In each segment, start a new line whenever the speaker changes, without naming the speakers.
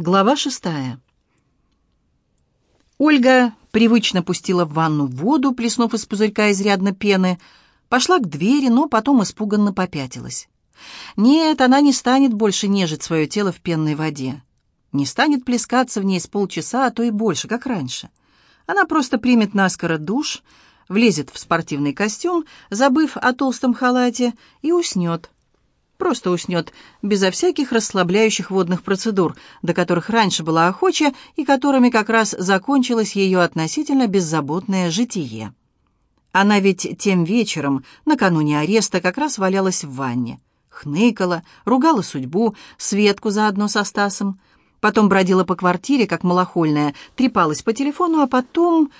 Глава шестая. Ольга привычно пустила в ванну воду, плеснув из пузырька изрядно пены, пошла к двери, но потом испуганно попятилась. Нет, она не станет больше нежить свое тело в пенной воде. Не станет плескаться в ней с полчаса, а то и больше, как раньше. Она просто примет наскоро душ, влезет в спортивный костюм, забыв о толстом халате, и уснет просто уснет, безо всяких расслабляющих водных процедур, до которых раньше была охоча и которыми как раз закончилось ее относительно беззаботное житие. Она ведь тем вечером, накануне ареста, как раз валялась в ванне. Хныкала, ругала судьбу, Светку заодно со Стасом. Потом бродила по квартире, как малохольная, трепалась по телефону, а потом...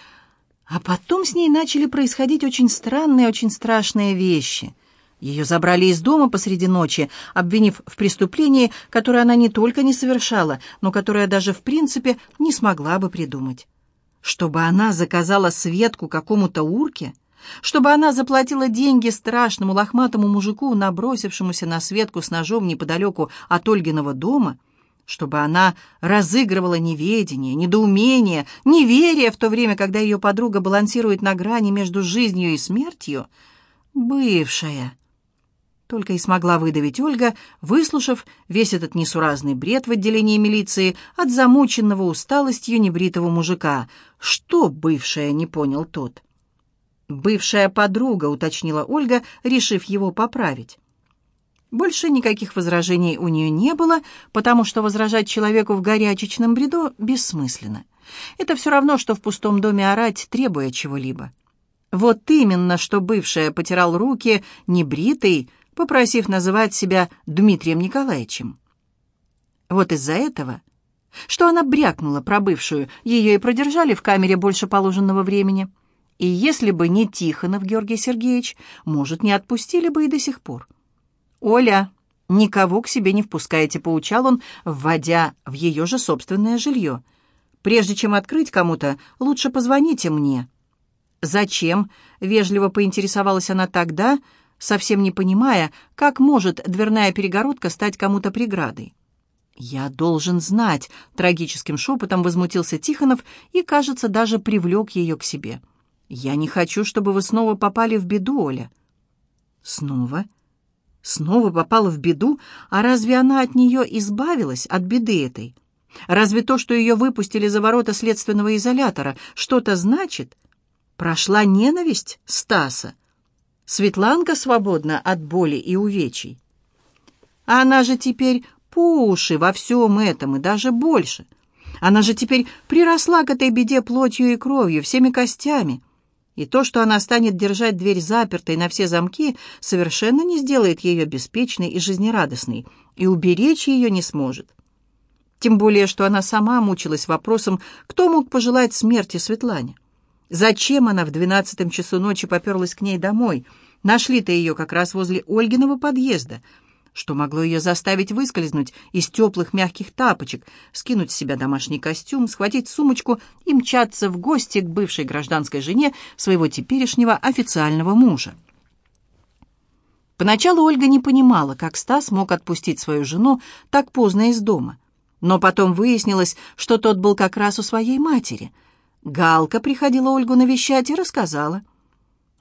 А потом с ней начали происходить очень странные, очень страшные вещи — ее забрали из дома посреди ночи, обвинив в преступлении, которое она не только не совершала, но которое даже в принципе не смогла бы придумать. Чтобы она заказала Светку какому-то урке? Чтобы она заплатила деньги страшному лохматому мужику, набросившемуся на Светку с ножом неподалеку от Ольгиного дома? Чтобы она разыгрывала неведение, недоумение, неверие в то время, когда ее подруга балансирует на грани между жизнью и смертью? Бывшая. Только и смогла выдавить Ольга, выслушав весь этот несуразный бред в отделении милиции от замученного усталостью небритого мужика. «Что бывшая?» — не понял тот. «Бывшая подруга», — уточнила Ольга, решив его поправить. Больше никаких возражений у нее не было, потому что возражать человеку в горячечном бреду бессмысленно. Это все равно, что в пустом доме орать, требуя чего-либо. Вот именно, что бывшая потирал руки, небритый, попросив называть себя Дмитрием Николаевичем. Вот из-за этого, что она брякнула про бывшую, ее и продержали в камере больше положенного времени. И если бы не Тихонов Георгий Сергеевич, может, не отпустили бы и до сих пор. «Оля, никого к себе не впускайте», — поучал он, вводя в ее же собственное жилье. «Прежде чем открыть кому-то, лучше позвоните мне». «Зачем?» — вежливо поинтересовалась она тогда, — совсем не понимая, как может дверная перегородка стать кому-то преградой. «Я должен знать», — трагическим шепотом возмутился Тихонов и, кажется, даже привлек ее к себе. «Я не хочу, чтобы вы снова попали в беду, Оля». «Снова? Снова попала в беду? А разве она от нее избавилась, от беды этой? Разве то, что ее выпустили за ворота следственного изолятора, что-то значит? Прошла ненависть Стаса?» Светланка свободна от боли и увечий. Она же теперь по уши во всем этом и даже больше. Она же теперь приросла к этой беде плотью и кровью, всеми костями. И то, что она станет держать дверь запертой на все замки, совершенно не сделает ее беспечной и жизнерадостной, и уберечь ее не сможет. Тем более, что она сама мучилась вопросом, кто мог пожелать смерти Светлане. Зачем она в двенадцатом часу ночи поперлась к ней домой? Нашли-то ее как раз возле Ольгиного подъезда. Что могло ее заставить выскользнуть из теплых мягких тапочек, скинуть с себя домашний костюм, схватить сумочку и мчаться в гости к бывшей гражданской жене своего теперешнего официального мужа? Поначалу Ольга не понимала, как Стас мог отпустить свою жену так поздно из дома. Но потом выяснилось, что тот был как раз у своей матери — Галка приходила Ольгу навещать и рассказала.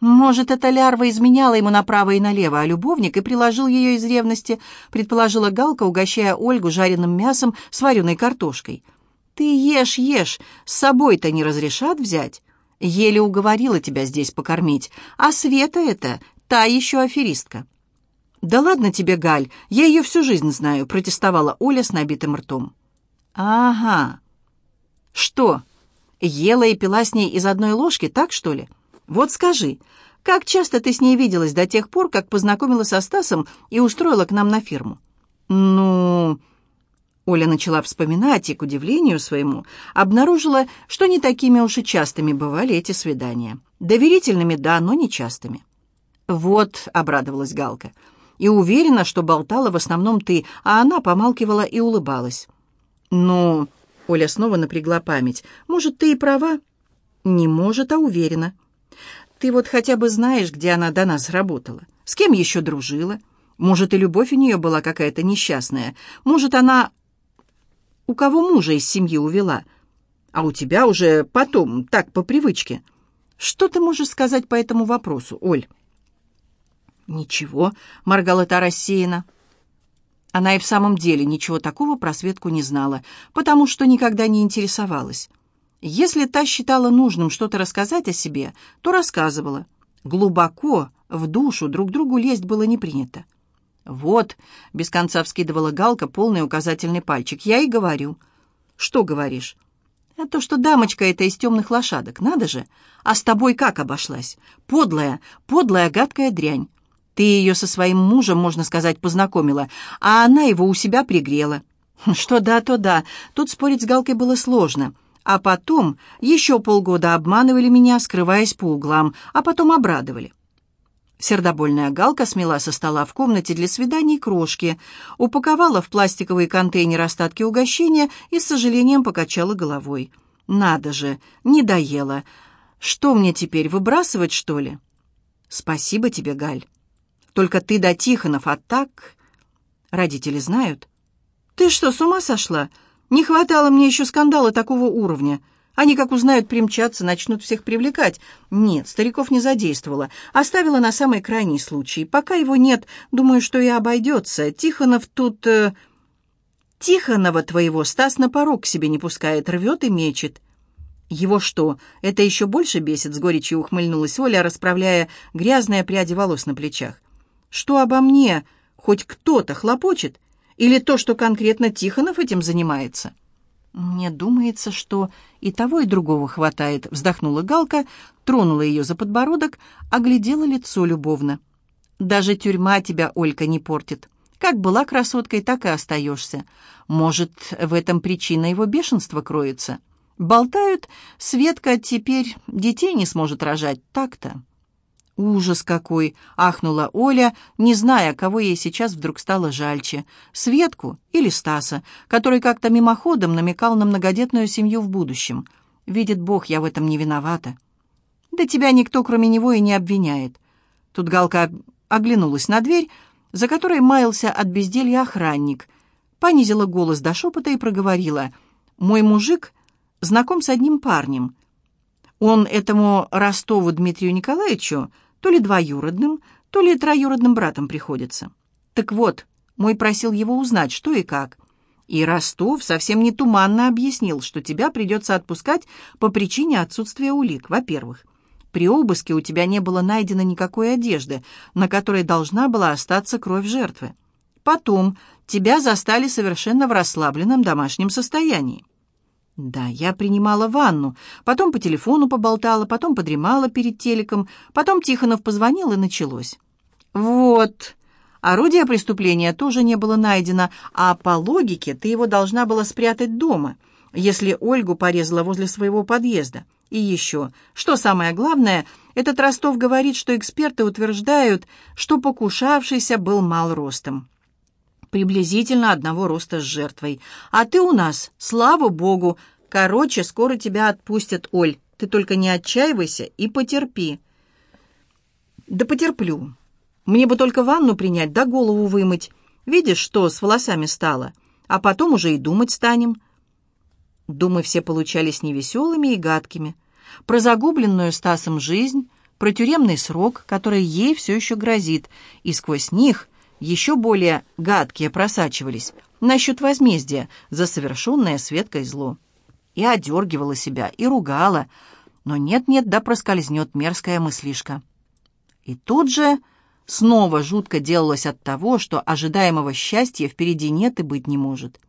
«Может, эта лярва изменяла ему направо и налево, а любовник и приложил ее из ревности», предположила Галка, угощая Ольгу жареным мясом с вареной картошкой. «Ты ешь, ешь, с собой-то не разрешат взять? Еле уговорила тебя здесь покормить, а Света это, та еще аферистка». «Да ладно тебе, Галь, я ее всю жизнь знаю», протестовала Оля с набитым ртом. «Ага. Что, Ела и пила с ней из одной ложки, так что ли? Вот скажи, как часто ты с ней виделась до тех пор, как познакомилась со Стасом и устроила к нам на фирму? Ну... Оля начала вспоминать и, к удивлению своему, обнаружила, что не такими уж и частыми бывали эти свидания. Доверительными, да, но не частыми. «Вот», — обрадовалась Галка, — «и уверена, что болтала в основном ты, а она помалкивала и улыбалась». «Ну, Оля снова напрягла память. «Может, ты и права?» «Не может, а уверена». «Ты вот хотя бы знаешь, где она до нас работала? С кем еще дружила? Может, и любовь у нее была какая-то несчастная? Может, она...» у кого мужа из семьи увела, а у тебя уже потом, так, по привычке. Что ты можешь сказать по этому вопросу, Оль?» «Ничего», — моргала та рассеянно. Она и в самом деле ничего такого про Светку не знала, потому что никогда не интересовалась. Если та считала нужным что-то рассказать о себе, то рассказывала. Глубоко, в душу друг другу лезть было не принято. «Вот», — без конца вскидывала Галка полный указательный пальчик, — «я и говорю». «Что говоришь?» «А то, что дамочка эта из темных лошадок, надо же. А с тобой как обошлась? Подлая, подлая, гадкая дрянь. Ты ее со своим мужем, можно сказать, познакомила, а она его у себя пригрела. Что да, то да. Тут спорить с Галкой было сложно. А потом еще полгода обманывали меня, скрываясь по углам, а потом обрадовали. Сердобольная Галка смела со стола в комнате для свиданий крошки, упаковала в пластиковый контейнер остатки угощения и с сожалением покачала головой. «Надо же, не доела. Что мне теперь, выбрасывать, что ли?» «Спасибо тебе, Галь». Только ты да Тихонов, а так...» Родители знают. «Ты что, с ума сошла? Не хватало мне еще скандала такого уровня. Они, как узнают, примчаться, начнут всех привлекать. Нет, стариков не задействовала. Оставила на самый крайний случай. Пока его нет, думаю, что и обойдется. Тихонов тут... Э... Тихонова твоего Стас на порог к себе не пускает, рвет и мечет. «Его что, это еще больше бесит?» — с горечью ухмыльнулась Оля, расправляя грязные пряди волос на плечах. Что обо мне хоть кто-то хлопочет? Или то, что конкретно Тихонов этим занимается?» «Мне думается, что и того, и другого хватает», — вздохнула Галка, тронула ее за подбородок, оглядела лицо любовно. «Даже тюрьма тебя, Олька, не портит. Как была красоткой, так и остаешься. Может, в этом причина его бешенства кроется. Болтают, Светка теперь детей не сможет рожать, так-то». «Ужас какой!» — ахнула Оля, не зная, кого ей сейчас вдруг стало жальче — Светку или Стаса, который как-то мимоходом намекал на многодетную семью в будущем. «Видит Бог, я в этом не виновата». «Да тебя никто, кроме него, и не обвиняет». Тут Галка оглянулась на дверь, за которой маялся от безделья охранник, понизила голос до шепота и проговорила. «Мой мужик знаком с одним парнем». Он этому Ростову Дмитрию Николаевичу то ли двоюродным, то ли троюродным братом приходится. Так вот, мой просил его узнать, что и как. И Ростов совсем не туманно объяснил, что тебя придется отпускать по причине отсутствия улик, во-первых. При обыске у тебя не было найдено никакой одежды, на которой должна была остаться кровь жертвы. Потом тебя застали совершенно в расслабленном домашнем состоянии. Да, я принимала ванну, потом по телефону поболтала, потом подремала перед телеком, потом Тихонов позвонил, и началось. Вот. Орудие преступления тоже не было найдено, а по логике ты его должна была спрятать дома, если Ольгу порезала возле своего подъезда. И еще, что самое главное, этот Ростов говорит, что эксперты утверждают, что покушавшийся был мал ростом приблизительно одного роста с жертвой. А ты у нас, слава богу. Короче, скоро тебя отпустят, Оль. Ты только не отчаивайся и потерпи. Да потерплю. Мне бы только ванну принять, да голову вымыть. Видишь, что с волосами стало? А потом уже и думать станем. Думы все получались невеселыми и гадкими. Про загубленную Стасом жизнь, про тюремный срок, который ей все еще грозит, и сквозь них еще более гадкие просачивались насчет возмездия за совершенное Светкой зло. И одергивала себя, и ругала, но нет-нет, да проскользнет мерзкая мыслишка. И тут же снова жутко делалось от того, что ожидаемого счастья впереди нет и быть не может.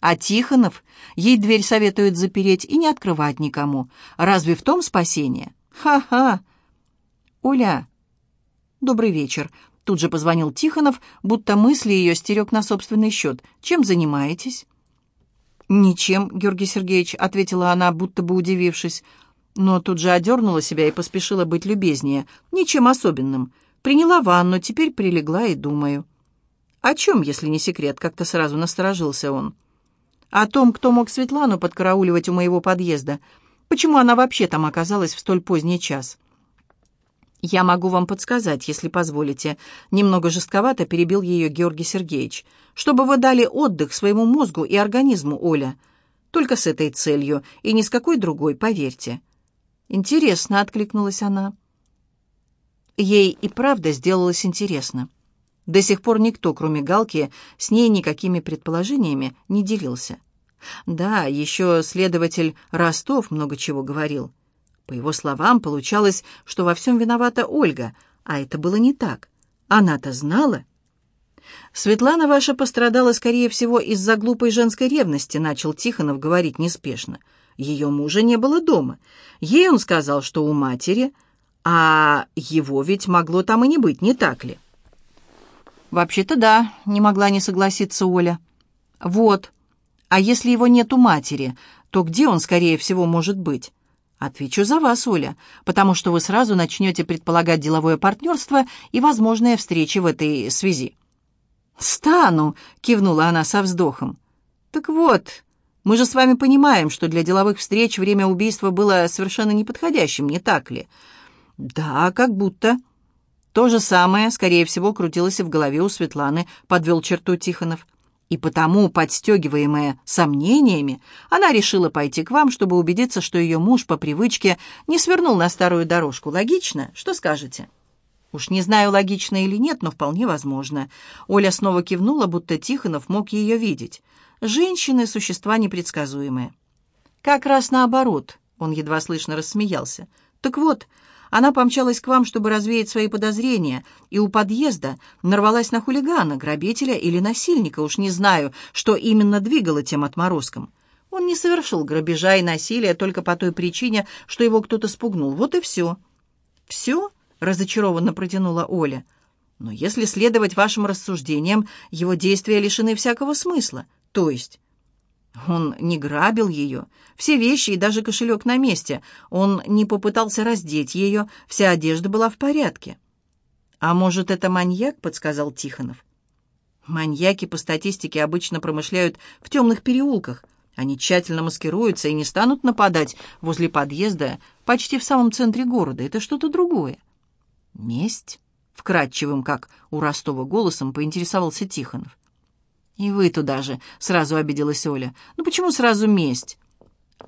А Тихонов ей дверь советует запереть и не открывать никому. Разве в том спасение? Ха-ха! Оля, добрый вечер. Тут же позвонил Тихонов, будто мысли ее стерег на собственный счет. «Чем занимаетесь?» «Ничем, Георгий Сергеевич», — ответила она, будто бы удивившись. Но тут же одернула себя и поспешила быть любезнее. «Ничем особенным. Приняла ванну, теперь прилегла и думаю». «О чем, если не секрет?» — как-то сразу насторожился он. «О том, кто мог Светлану подкарауливать у моего подъезда. Почему она вообще там оказалась в столь поздний час?» «Я могу вам подсказать, если позволите». Немного жестковато перебил ее Георгий Сергеевич. «Чтобы вы дали отдых своему мозгу и организму, Оля. Только с этой целью, и ни с какой другой, поверьте». «Интересно», — откликнулась она. Ей и правда сделалось интересно. До сих пор никто, кроме Галки, с ней никакими предположениями не делился. Да, еще следователь Ростов много чего говорил. По его словам, получалось, что во всем виновата Ольга, а это было не так. Она-то знала. «Светлана ваша пострадала, скорее всего, из-за глупой женской ревности», начал Тихонов говорить неспешно. Ее мужа не было дома. Ей он сказал, что у матери, а его ведь могло там и не быть, не так ли? «Вообще-то да», — не могла не согласиться Оля. «Вот. А если его нет у матери, то где он, скорее всего, может быть?» Отвечу за вас, Оля, потому что вы сразу начнете предполагать деловое партнерство и возможные встречи в этой связи. «Стану», — кивнула она со вздохом. «Так вот, мы же с вами понимаем, что для деловых встреч время убийства было совершенно неподходящим, не так ли?» «Да, как будто». То же самое, скорее всего, крутилось и в голове у Светланы, подвел черту Тихонов. И потому, подстегиваемая сомнениями, она решила пойти к вам, чтобы убедиться, что ее муж по привычке не свернул на старую дорожку. Логично? Что скажете? Уж не знаю, логично или нет, но вполне возможно. Оля снова кивнула, будто Тихонов мог ее видеть. Женщины — существа непредсказуемые. Как раз наоборот, он едва слышно рассмеялся. Так вот, она помчалась к вам, чтобы развеять свои подозрения, и у подъезда нарвалась на хулигана, грабителя или насильника, уж не знаю, что именно двигало тем отморозком. Он не совершил грабежа и насилия только по той причине, что его кто-то спугнул. Вот и все. «Все?» — разочарованно протянула Оля. «Но если следовать вашим рассуждениям, его действия лишены всякого смысла. То есть он не грабил ее. Все вещи и даже кошелек на месте. Он не попытался раздеть ее. Вся одежда была в порядке. «А может, это маньяк?» — подсказал Тихонов. Маньяки, по статистике, обычно промышляют в темных переулках. Они тщательно маскируются и не станут нападать возле подъезда почти в самом центре города. Это что-то другое. «Месть?» — вкрадчивым, как у Ростова голосом, поинтересовался Тихонов. «И вы туда же», — сразу обиделась Оля. «Ну почему сразу месть?»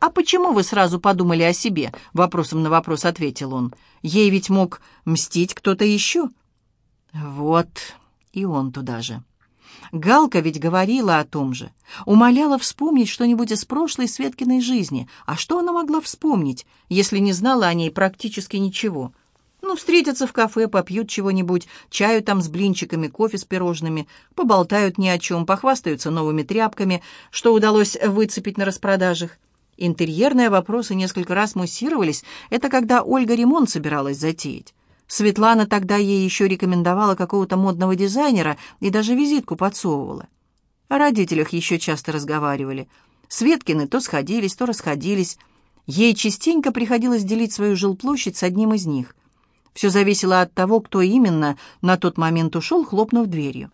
«А почему вы сразу подумали о себе?» — вопросом на вопрос ответил он. «Ей ведь мог мстить кто-то еще». «Вот, и он туда же». Галка ведь говорила о том же. Умоляла вспомнить что-нибудь из прошлой Светкиной жизни. А что она могла вспомнить, если не знала о ней практически ничего? Ну, встретятся в кафе, попьют чего-нибудь, чаю там с блинчиками, кофе с пирожными, поболтают ни о чем, похвастаются новыми тряпками, что удалось выцепить на распродажах. Интерьерные вопросы несколько раз муссировались. Это когда Ольга ремонт собиралась затеять. Светлана тогда ей еще рекомендовала какого-то модного дизайнера и даже визитку подсовывала. О родителях еще часто разговаривали. Светкины то сходились, то расходились. Ей частенько приходилось делить свою жилплощадь с одним из них. Все зависело от того, кто именно на тот момент ушел, хлопнув дверью.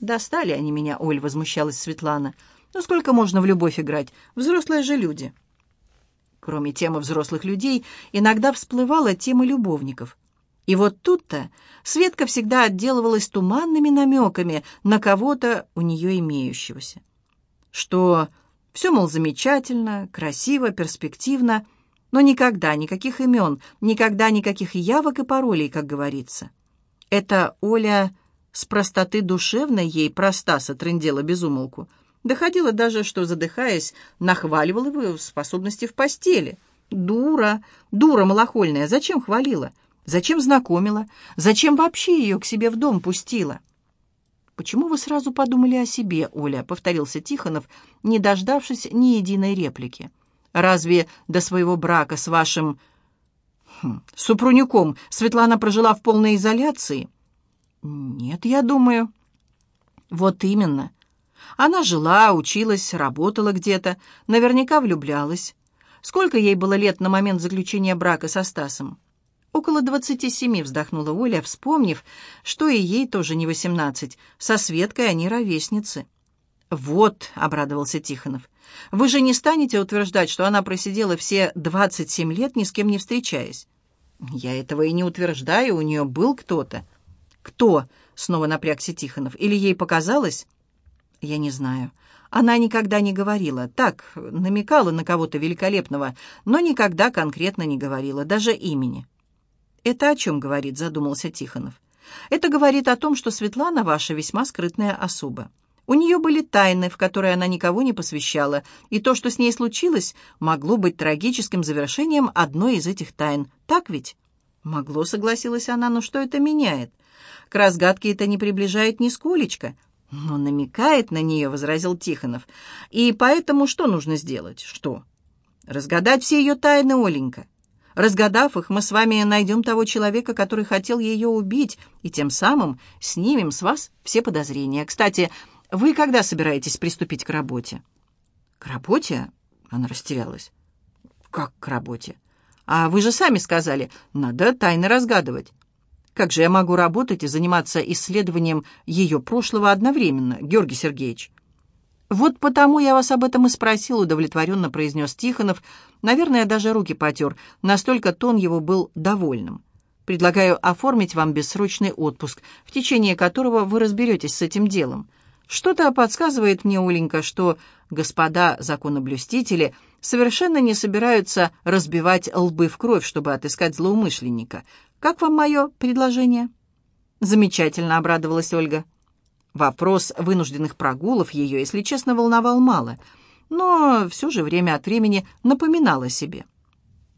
«Достали они меня, Оль», — возмущалась Светлана. «Ну сколько можно в любовь играть? Взрослые же люди». Кроме темы взрослых людей, иногда всплывала тема любовников. И вот тут-то Светка всегда отделывалась туманными намеками на кого-то у нее имеющегося. Что все, мол, замечательно, красиво, перспективно — но никогда никаких имен, никогда никаких явок и паролей, как говорится. Это Оля с простоты душевной ей проста сотрындела безумолку. Доходило даже, что, задыхаясь, нахваливала его способности в постели. Дура, дура малохольная, зачем хвалила? Зачем знакомила? Зачем вообще ее к себе в дом пустила? «Почему вы сразу подумали о себе, Оля?» — повторился Тихонов, не дождавшись ни единой реплики. Разве до своего брака с вашим хм, супрунюком Светлана прожила в полной изоляции? Нет, я думаю. Вот именно. Она жила, училась, работала где-то, наверняка влюблялась. Сколько ей было лет на момент заключения брака со Стасом? Около двадцати семи вздохнула Оля, вспомнив, что и ей тоже не восемнадцать. Со Светкой они ровесницы. «Вот», — обрадовался Тихонов, — «вы же не станете утверждать, что она просидела все двадцать семь лет, ни с кем не встречаясь?» «Я этого и не утверждаю, у нее был кто-то». «Кто?» — снова напрягся Тихонов. «Или ей показалось?» «Я не знаю. Она никогда не говорила, так, намекала на кого-то великолепного, но никогда конкретно не говорила, даже имени. «Это о чем говорит?» — задумался Тихонов. «Это говорит о том, что Светлана ваша весьма скрытная особа. У нее были тайны, в которые она никого не посвящала, и то, что с ней случилось, могло быть трагическим завершением одной из этих тайн. Так ведь?» «Могло», — согласилась она, — «но что это меняет? К разгадке это не приближает нисколечко». «Но намекает на нее», — возразил Тихонов. «И поэтому что нужно сделать?» «Что?» «Разгадать все ее тайны, Оленька. Разгадав их, мы с вами найдем того человека, который хотел ее убить, и тем самым снимем с вас все подозрения. Кстати, вы когда собираетесь приступить к работе?» «К работе?» — она растерялась. «Как к работе?» «А вы же сами сказали, надо тайны разгадывать». Как же я могу работать и заниматься исследованием ее прошлого одновременно, Георгий Сергеевич? «Вот потому я вас об этом и спросил», — удовлетворенно произнес Тихонов. Наверное, даже руки потер. Настолько тон его был довольным. «Предлагаю оформить вам бессрочный отпуск, в течение которого вы разберетесь с этим делом. Что-то подсказывает мне, Оленька, что господа законоблюстители совершенно не собираются разбивать лбы в кровь, чтобы отыскать злоумышленника. Как вам мое предложение?» «Замечательно», — обрадовалась Ольга. Вопрос вынужденных прогулов ее, если честно, волновал мало, но все же время от времени напоминал себе.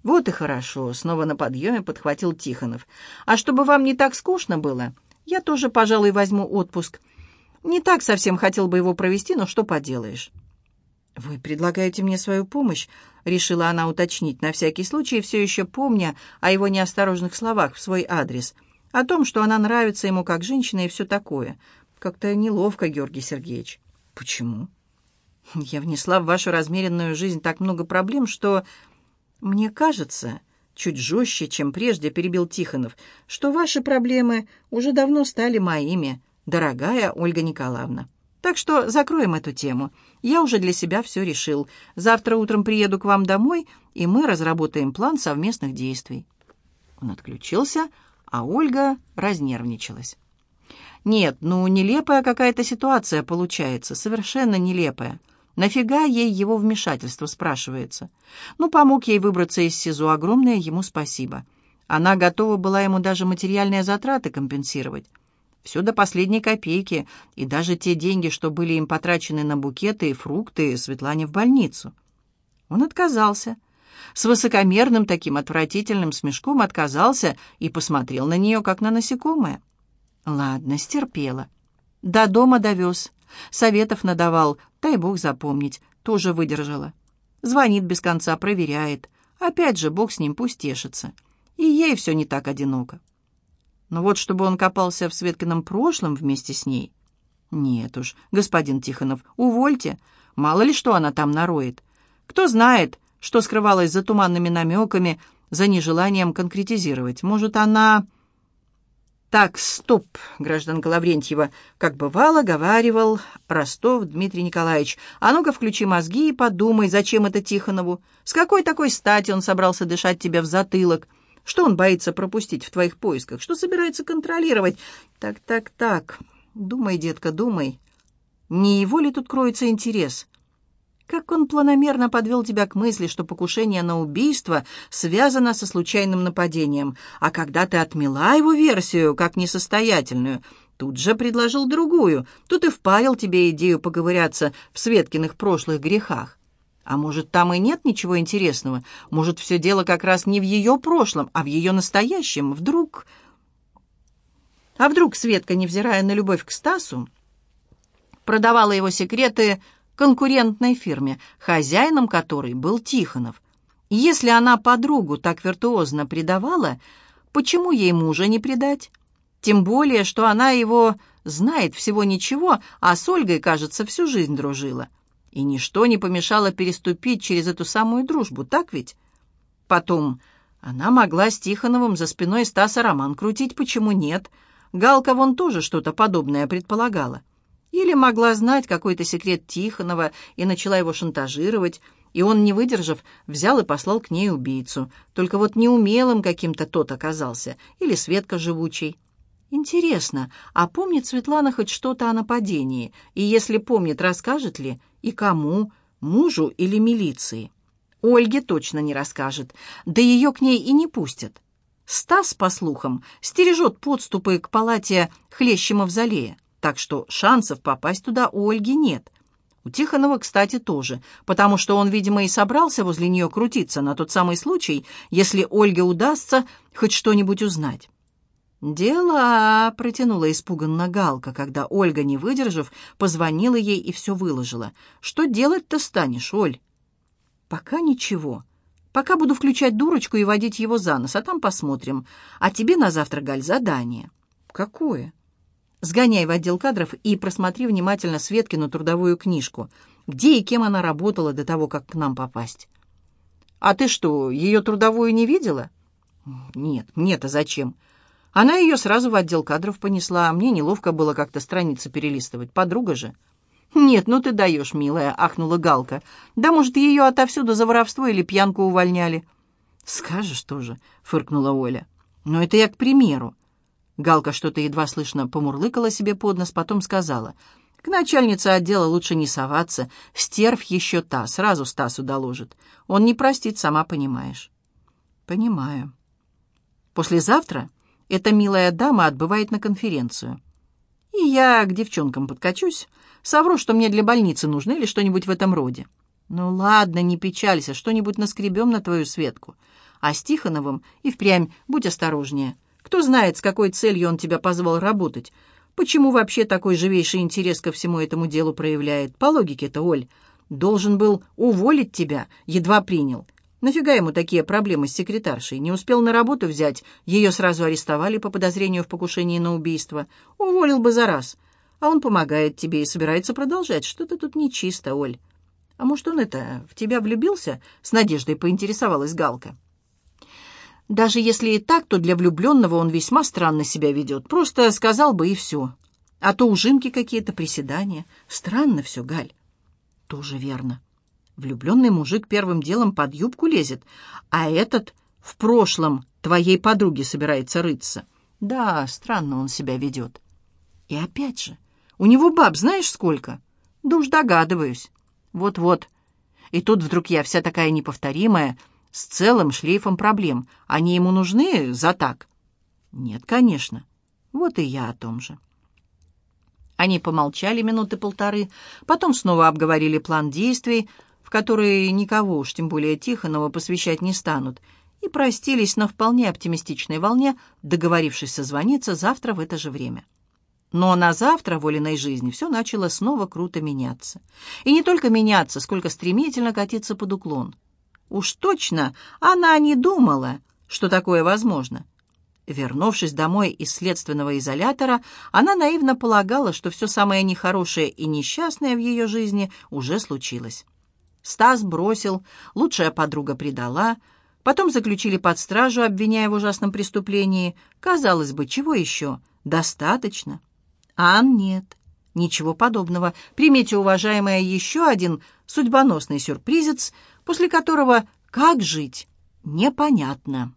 «Вот и хорошо», — снова на подъеме подхватил Тихонов. «А чтобы вам не так скучно было, я тоже, пожалуй, возьму отпуск. Не так совсем хотел бы его провести, но что поделаешь». «Вы предлагаете мне свою помощь?» — решила она уточнить, на всякий случай, все еще помня о его неосторожных словах в свой адрес, о том, что она нравится ему как женщина и все такое. Как-то неловко, Георгий Сергеевич. «Почему?» «Я внесла в вашу размеренную жизнь так много проблем, что...» «Мне кажется...» чуть жестче, чем прежде, перебил Тихонов, что ваши проблемы уже давно стали моими, дорогая Ольга Николаевна. Так что закроем эту тему. Я уже для себя все решил. Завтра утром приеду к вам домой, и мы разработаем план совместных действий». Он отключился, а Ольга разнервничалась. «Нет, ну нелепая какая-то ситуация получается, совершенно нелепая. Нафига ей его вмешательство, спрашивается. Ну, помог ей выбраться из СИЗО, огромное ему спасибо. Она готова была ему даже материальные затраты компенсировать. Все до последней копейки, и даже те деньги, что были им потрачены на букеты и фрукты, Светлане в больницу. Он отказался. С высокомерным таким отвратительным смешком отказался и посмотрел на нее, как на насекомое. Ладно, стерпела. До дома довез. Советов надавал, дай бог запомнить, тоже выдержала. Звонит без конца, проверяет. Опять же, бог с ним пусть тешится. И ей все не так одиноко. Но вот чтобы он копался в Светкином прошлом вместе с ней... Нет уж, господин Тихонов, увольте. Мало ли что она там нароет. Кто знает, что скрывалось за туманными намеками, за нежеланием конкретизировать. Может, она... «Так, стоп, гражданка Лаврентьева, как бывало, говаривал Ростов Дмитрий Николаевич. А ну-ка включи мозги и подумай, зачем это Тихонову? С какой такой стати он собрался дышать тебе в затылок?» Что он боится пропустить в твоих поисках? Что собирается контролировать? Так, так, так. Думай, детка, думай. Не его ли тут кроется интерес? Как он планомерно подвел тебя к мысли, что покушение на убийство связано со случайным нападением, а когда ты отмела его версию как несостоятельную, тут же предложил другую, тут и впарил тебе идею поговоряться в Светкиных прошлых грехах. А может, там и нет ничего интересного? Может, все дело как раз не в ее прошлом, а в ее настоящем? Вдруг... А вдруг Светка, невзирая на любовь к Стасу, продавала его секреты конкурентной фирме, хозяином которой был Тихонов? Если она подругу так виртуозно предавала, почему ей мужа не предать? Тем более, что она его знает всего ничего, а с Ольгой, кажется, всю жизнь дружила. И ничто не помешало переступить через эту самую дружбу, так ведь? Потом, она могла с Тихоновым за спиной Стаса роман крутить, почему нет? Галка вон тоже что-то подобное предполагала. Или могла знать какой-то секрет Тихонова и начала его шантажировать, и он, не выдержав, взял и послал к ней убийцу. Только вот неумелым каким-то тот оказался, или Светка живучий. Интересно, а помнит Светлана хоть что-то о нападении? И если помнит, расскажет ли? И кому? Мужу или милиции? Ольге точно не расскажет, да ее к ней и не пустят. Стас, по слухам, стережет подступы к палате хлеще мавзолея, так что шансов попасть туда у Ольги нет. У Тихонова, кстати, тоже, потому что он, видимо, и собрался возле нее крутиться на тот самый случай, если Ольге удастся хоть что-нибудь узнать. «Дела!» — протянула испуганно Галка, когда Ольга, не выдержав, позвонила ей и все выложила. «Что делать-то станешь, Оль?» «Пока ничего. Пока буду включать дурочку и водить его за нос, а там посмотрим. А тебе на завтра, Галь, задание». «Какое?» «Сгоняй в отдел кадров и просмотри внимательно Светкину трудовую книжку. Где и кем она работала до того, как к нам попасть». «А ты что, ее трудовую не видела?» «Нет, мне-то зачем?» Она ее сразу в отдел кадров понесла, а мне неловко было как-то страницы перелистывать. Подруга же. «Нет, ну ты даешь, милая», — ахнула Галка. «Да, может, ее отовсюду за воровство или пьянку увольняли?» «Скажешь тоже», — фыркнула Оля. «Но это я к примеру». Галка что-то едва слышно помурлыкала себе под нос, потом сказала. «К начальнице отдела лучше не соваться. Стерв еще та, сразу Стасу доложит. Он не простит, сама понимаешь». «Понимаю». «Послезавтра эта милая дама отбывает на конференцию. И я к девчонкам подкачусь, совру, что мне для больницы нужно или что-нибудь в этом роде. Ну ладно, не печалься, что-нибудь наскребем на твою Светку. А с Тихоновым и впрямь будь осторожнее. Кто знает, с какой целью он тебя позвал работать. Почему вообще такой живейший интерес ко всему этому делу проявляет? По логике-то, Оль, должен был уволить тебя, едва принял. Нафига ему такие проблемы с секретаршей? Не успел на работу взять, ее сразу арестовали по подозрению в покушении на убийство. Уволил бы за раз. А он помогает тебе и собирается продолжать. Что-то тут нечисто, Оль. А может, он это, в тебя влюбился? С надеждой поинтересовалась Галка. Даже если и так, то для влюбленного он весьма странно себя ведет. Просто сказал бы и все. А то ужимки какие-то, приседания. Странно все, Галь. Тоже верно. Влюбленный мужик первым делом под юбку лезет, а этот в прошлом твоей подруге собирается рыться. Да, странно он себя ведет. И опять же, у него баб знаешь сколько? Да уж догадываюсь. Вот-вот. И тут вдруг я вся такая неповторимая, с целым шлейфом проблем. Они ему нужны за так? Нет, конечно. Вот и я о том же. Они помолчали минуты полторы, потом снова обговорили план действий, которые никого уж, тем более Тихонова, посвящать не станут, и простились на вполне оптимистичной волне, договорившись созвониться завтра в это же время. Но на завтра в Олиной жизни все начало снова круто меняться. И не только меняться, сколько стремительно катиться под уклон. Уж точно она не думала, что такое возможно. Вернувшись домой из следственного изолятора, она наивно полагала, что все самое нехорошее и несчастное в ее жизни уже случилось. Стас бросил, лучшая подруга предала, потом заключили под стражу, обвиняя в ужасном преступлении. Казалось бы, чего еще? Достаточно. А нет, ничего подобного. Примите, уважаемая, еще один судьбоносный сюрпризец, после которого как жить, непонятно.